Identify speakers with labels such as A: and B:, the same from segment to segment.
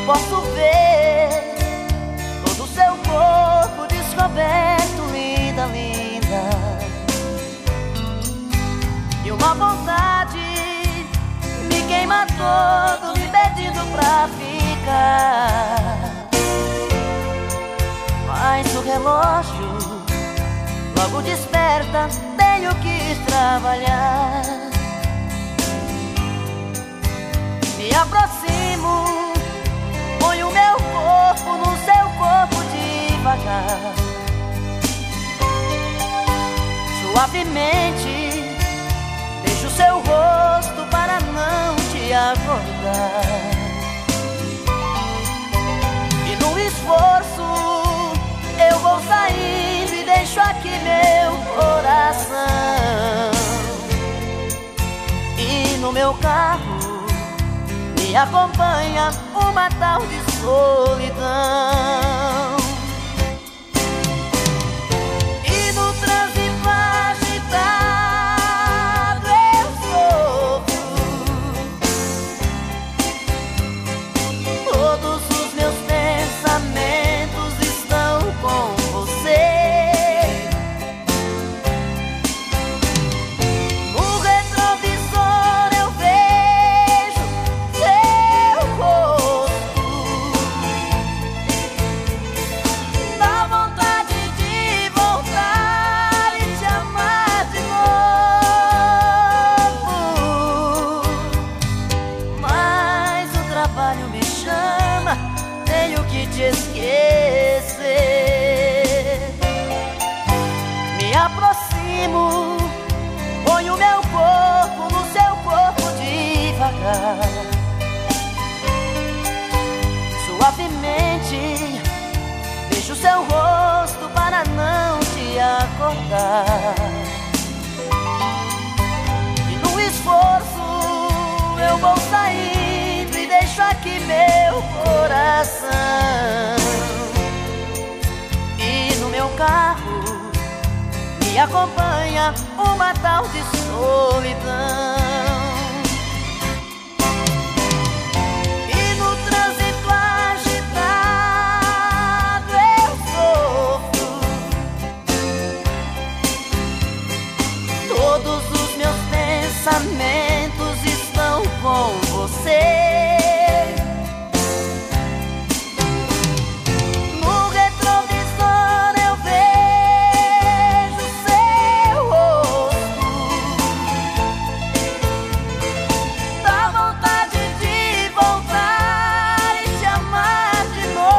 A: posso ver todo o seu corpo descoberto, linda, linda. E uma vontade me queima todo, me pedindo pra ficar. Mas o relógio logo desperta, tenho que trabalhar. Me aproximo Suavemente, deixo seu rosto para não te acordar. E no esforço, eu vou saindo e deixo aqui meu coração. E no meu carro, me acompanha uma tal de solidão. Seu rosto para não te acordar. E no esforço, eu vou saindo e deixo aqui meu coração. E no meu carro, me acompanha uma tal de solidão. Pensamentos estão com você. No retrovisor eu vejo seu rosto. Dá vontade de voltar e te amar de novo.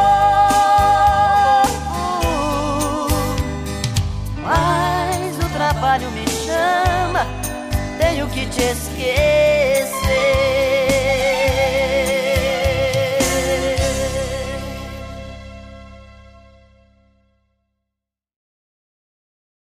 A: Mas o trabalho me chama, tenho que te esquecer.